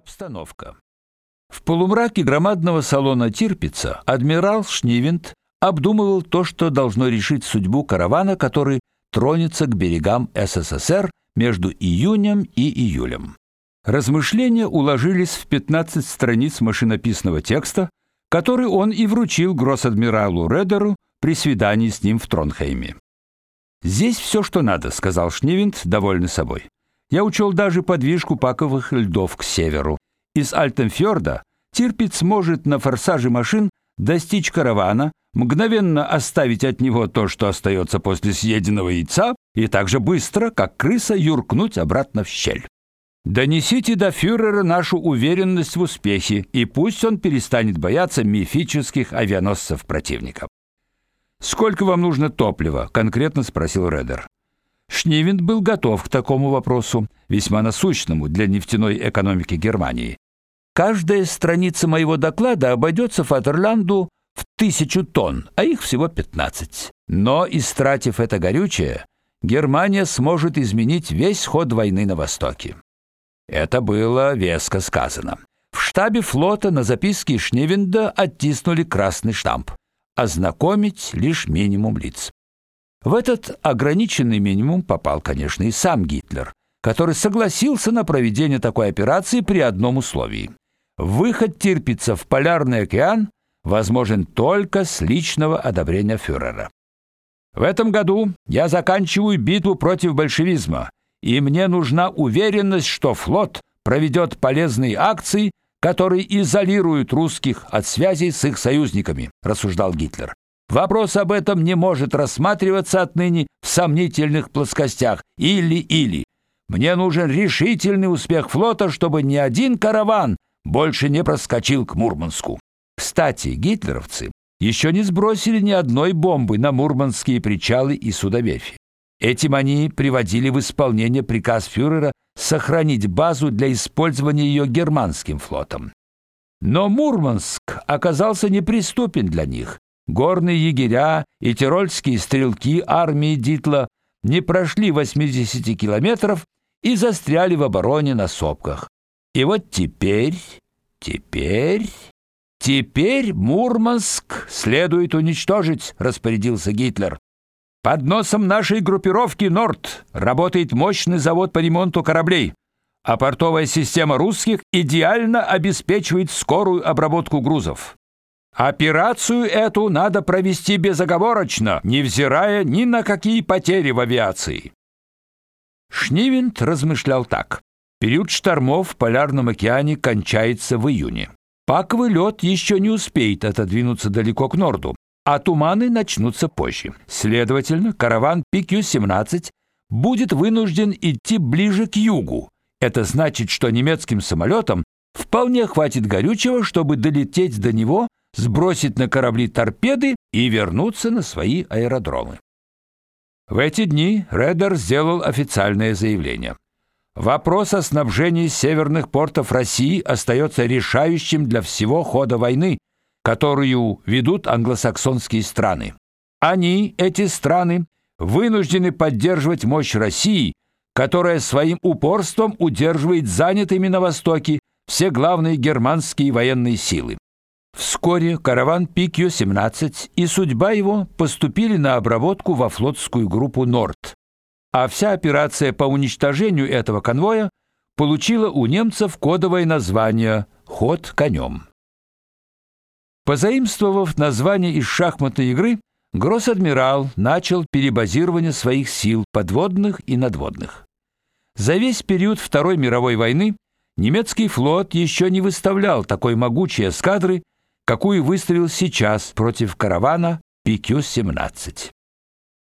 Обстановка. В полумраке громадного салона Тирпица адмирал Шнивент обдумывал то, что должно решить судьбу каравана, который тронется к берегам СССР между июнем и июлем. Размышления уложились в 15 страниц машинописного текста, который он и вручил гросс-адмиралу Редеру при свидании с ним в Тронхейме. Здесь все, что надо, сказал Шнивент, довольный собой. Я учел даже подвижку паковых льдов к северу. Из Альтенфьорда Тирпиц сможет на форсаже машин достичь каравана, мгновенно оставить от него то, что остается после съеденного яйца, и так же быстро, как крыса, юркнуть обратно в щель. Донесите до фюрера нашу уверенность в успехе, и пусть он перестанет бояться мифических авианосцев противника. Сколько вам нужно топлива? конкретно спросил Редер. Шнивинд был готов к такому вопросу, весьма насущному для нефтяной экономики Германии. Каждая страница моего доклада обойдется Фатерланду в тысячу тонн, а их всего 15. Но истратив это горючее, Германия сможет изменить весь ход войны на востоке. Это было веско сказано. В штабе флота на записке Шневинда оттиснули красный штамп: ознакомить лишь минимум лиц. В этот ограниченный минимум попал, конечно, и сам Гитлер, который согласился на проведение такой операции при одном условии. Выход Тирпица в полярный океан возможен только с личного одобрения фюрера. В этом году я заканчиваю битву против большевизма, и мне нужна уверенность, что флот проведет полезные акции, которые изолируют русских от связей с их союзниками, рассуждал Гитлер. Вопрос об этом не может рассматриваться отныне в сомнительных плоскостях или-или. Мне нужен решительный успех флота, чтобы ни один караван больше не проскочил к Мурманску. Кстати, гитлеровцы еще не сбросили ни одной бомбы на мурманские причалы и судоверфи. Этим они приводили в исполнение приказ фюрера сохранить базу для использования ее германским флотом. Но Мурманск оказался неприступен для них. Горные егеря и тирольские стрелки армии Дитла не прошли 80 километров и застряли в обороне на сопках. И вот теперь, теперь, теперь Мурманск следует уничтожить, распорядился Гитлер. Под носом нашей группировки Норд работает мощный завод по ремонту кораблей, а портовая система русских идеально обеспечивает скорую обработку грузов. Операцию эту надо провести безоговорочно, невзирая ни на какие потери в авиации. Шнивент размышлял так: период штормов в полярном океане кончается в июне. Паковый лед еще не успеет отодвинуться далеко к норду, а туманы начнутся позже. Следовательно, караван PQ-17 будет вынужден идти ближе к югу. Это значит, что немецким самолетам вполне хватит горючего, чтобы долететь до него сбросить на корабли торпеды и вернуться на свои аэродромы. В эти дни Редер сделал официальное заявление. Вопрос о снабжении северных портов России остается решающим для всего хода войны, которую ведут англосаксонские страны. Они, эти страны, вынуждены поддерживать мощь России, которая своим упорством удерживает занятыми на востоке все главные германские военные силы. Вскоре караван PQ-17 и судьба его поступили на обработку во флотскую группу Норд. А вся операция по уничтожению этого конвоя получила у немцев кодовое название Ход конем. Позаимствовав название из шахматной игры, гросс-адмирал начал перебазирование своих сил подводных и надводных. За весь период Второй мировой войны немецкий флот еще не выставлял такой могучей эскадры, какую выставил сейчас против каравана PQ-17.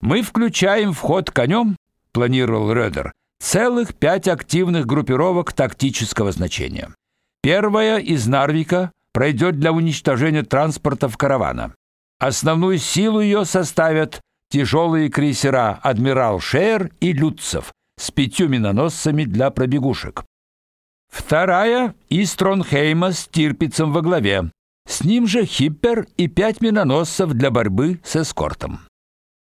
Мы включаем в ход конем, планировал Редер, целых пять активных группировок тактического значения. Первая из Нарвика пройдет для уничтожения транспортов каравана. Основную силу ее составят тяжелые крейсера Адмирал Шейер и Люцев с пятью миноносцами для пробегушек. Вторая из Тронхейма с Тирпицем во главе. С ним же Хиппер и пять миноносцев для борьбы с эскортом.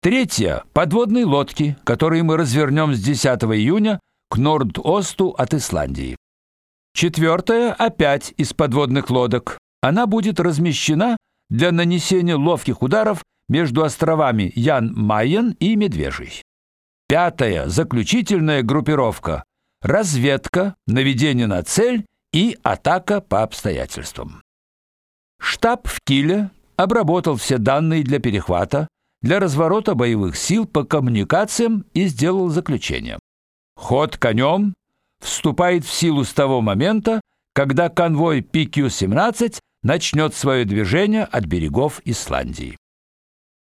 Третья подводные лодки, которые мы развернем с 10 июня к норд-осту от Исландии. Четвертая опять из подводных лодок. Она будет размещена для нанесения ловких ударов между островами Ян-Майен и Медвежий. Пятая заключительная группировка разведка, наведение на цель и атака по обстоятельствам. Штаб в Киле обработал все данные для перехвата, для разворота боевых сил по коммуникациям и сделал заключение. Ход конем вступает в силу с того момента, когда конвой PQ-17 начнет свое движение от берегов Исландии.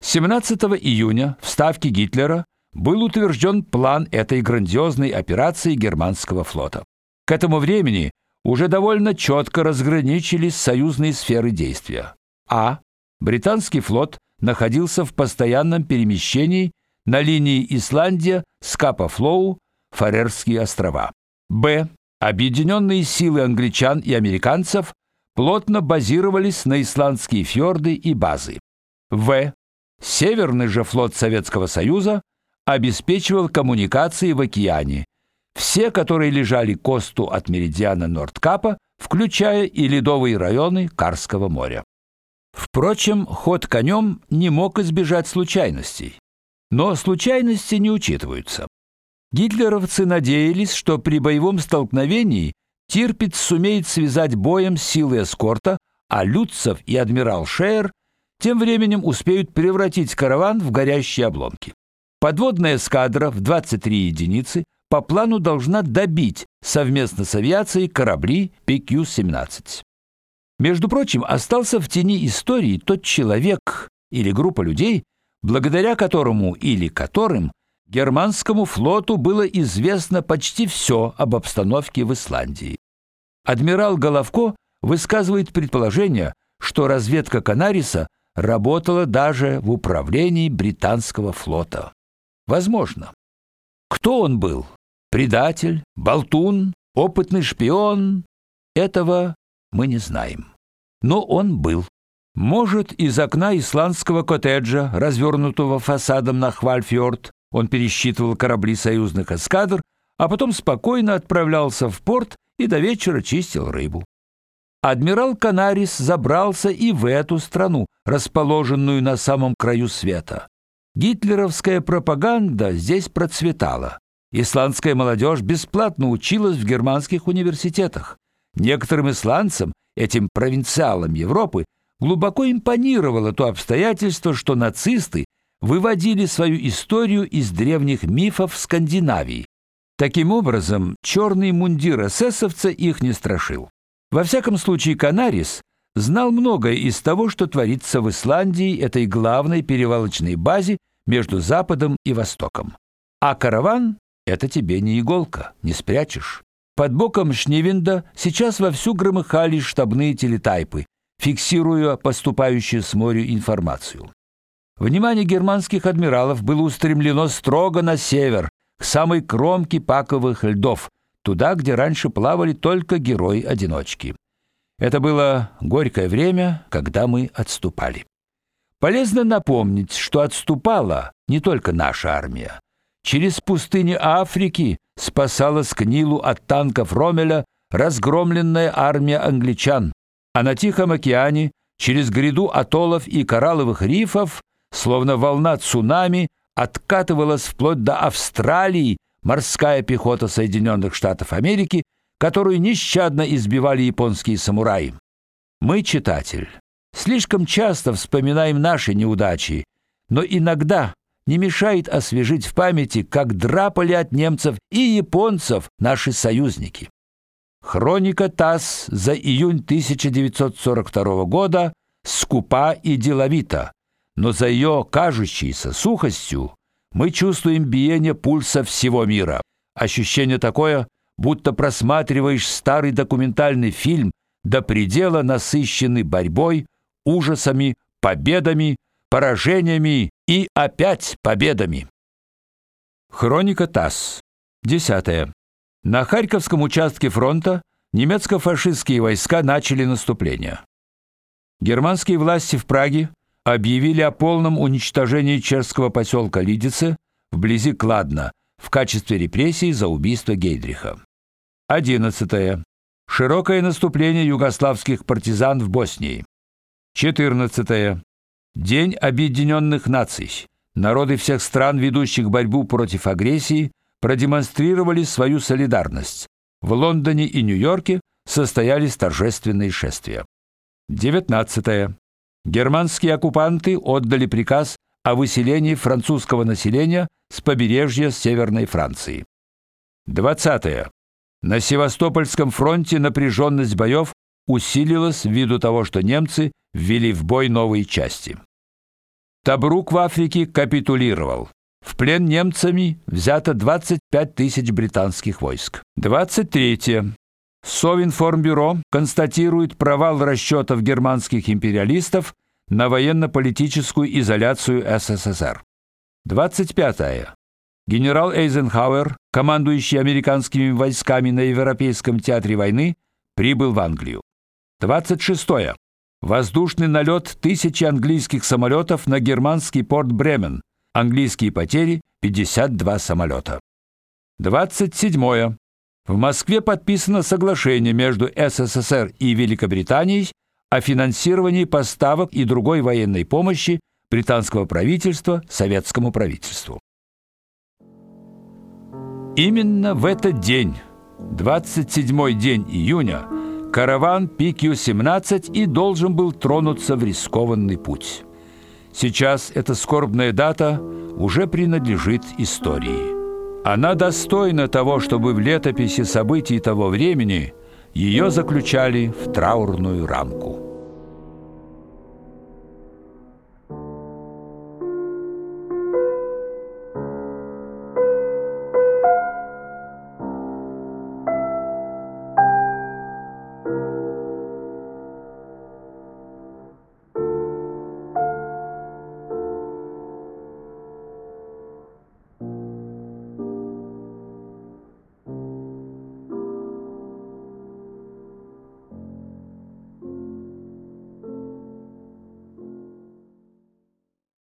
17 июня в Ставке Гитлера был утвержден план этой грандиозной операции германского флота. К этому времени уже довольно четко разграничились союзные сферы действия. А. Британский флот находился в постоянном перемещении на линии Исландия-Скапа-Флоу, Фарерские острова. Б. Объединенные силы англичан и американцев плотно базировались на исландские фьорды и базы. В. Северный же флот Советского Союза обеспечивал коммуникации в океане, все, которые лежали к косту от меридиана Нордкапа, включая и ледовые районы Карского моря. Впрочем, ход конем не мог избежать случайностей. Но случайности не учитываются. Гитлеровцы надеялись, что при боевом столкновении Тирпиц сумеет связать боем силы эскорта, а Люцев и адмирал Шейер тем временем успеют превратить караван в горящие обломки. Подводная эскадра в 23 единицы по плану должна добить совместно с авиацией корабли PQ-17. Между прочим, остался в тени истории тот человек или группа людей, благодаря которому или которым германскому флоту было известно почти все об обстановке в Исландии. Адмирал Головко высказывает предположение, что разведка Канариса работала даже в управлении британского флота. Возможно. Кто он был? Предатель, болтун, опытный шпион? Этого мы не знаем. Но он был. Может, из окна исландского коттеджа, развернутого фасадом на Хвальфьорд, он пересчитывал корабли союзных эскадр, а потом спокойно отправлялся в порт и до вечера чистил рыбу. Адмирал Канарис забрался и в эту страну, расположенную на самом краю света. Гитлеровская пропаганда здесь процветала. Исландская молодежь бесплатно училась в германских университетах. Некоторым исландцам, этим провинциалам Европы, глубоко импонировало то обстоятельство, что нацисты выводили свою историю из древних мифов Скандинавии. Таким образом, черный мундир эсэсовца их не страшил. Во всяком случае, Канарис знал многое из того, что творится в Исландии, этой главной перевалочной базе между Западом и Востоком. А караван это тебе не иголка, не спрячешь. Под боком Шневинда сейчас вовсю громыхали штабные телетайпы, фиксируя поступающую с моря информацию. Внимание германских адмиралов было устремлено строго на север, к самой кромке паковых льдов, туда, где раньше плавали только герои-одиночки. Это было горькое время, когда мы отступали. Полезно напомнить, что отступала не только наша армия. Через пустыни Африки спасалась к Нилу от танков Роммеля разгромленная армия англичан, а на Тихом океане через гряду атоллов и коралловых рифов, словно волна цунами, откатывалась вплоть до Австралии морская пехота Соединенных Штатов Америки, которую нещадно избивали японские самураи. Мы, читатель, слишком часто вспоминаем наши неудачи, но иногда не мешает освежить в памяти, как драпали от немцев и японцев наши союзники. Хроника ТАСС за июнь 1942 года скупа и деловита, но за ее кажущейся сухостью мы чувствуем биение пульса всего мира. Ощущение такое, будто просматриваешь старый документальный фильм до предела насыщенный борьбой, ужасами, победами, поражениями и опять победами. Хроника ТАСС. 10. На Харьковском участке фронта немецко-фашистские войска начали наступление. Германские власти в Праге объявили о полном уничтожении чешского поселка Лидице вблизи Кладна в качестве репрессий за убийство Гейдриха. 11. Широкое наступление югославских партизан в Боснии. 14. День объединенных наций. Народы всех стран, ведущих борьбу против агрессии, продемонстрировали свою солидарность. В Лондоне и Нью-Йорке состоялись торжественные шествия. 19. Германские оккупанты отдали приказ о выселении французского населения с побережья Северной Франции. 20. На Севастопольском фронте напряженность боев усилилась ввиду того, что немцы ввели в бой новые части. Табрук в Африке капитулировал. В плен немцами взято 25 тысяч британских войск. 23. Совинформбюро констатирует провал расчетов германских империалистов на военно-политическую изоляцию СССР. 25. -е. Генерал Эйзенхауэр, командующий американскими войсками на Европейском театре войны, прибыл в Англию. 26. -е. Воздушный налет тысячи английских самолетов на германский порт Бремен. Английские потери 52 самолета. 27. -е. В Москве подписано соглашение между СССР и Великобританией о финансировании поставок и другой военной помощи британского правительства советскому правительству. Именно в этот день, 27 день июня, караван PQ-17 и должен был тронуться в рискованный путь. Сейчас эта скорбная дата уже принадлежит истории. Она достойна того, чтобы в летописи событий того времени ее заключали в траурную рамку.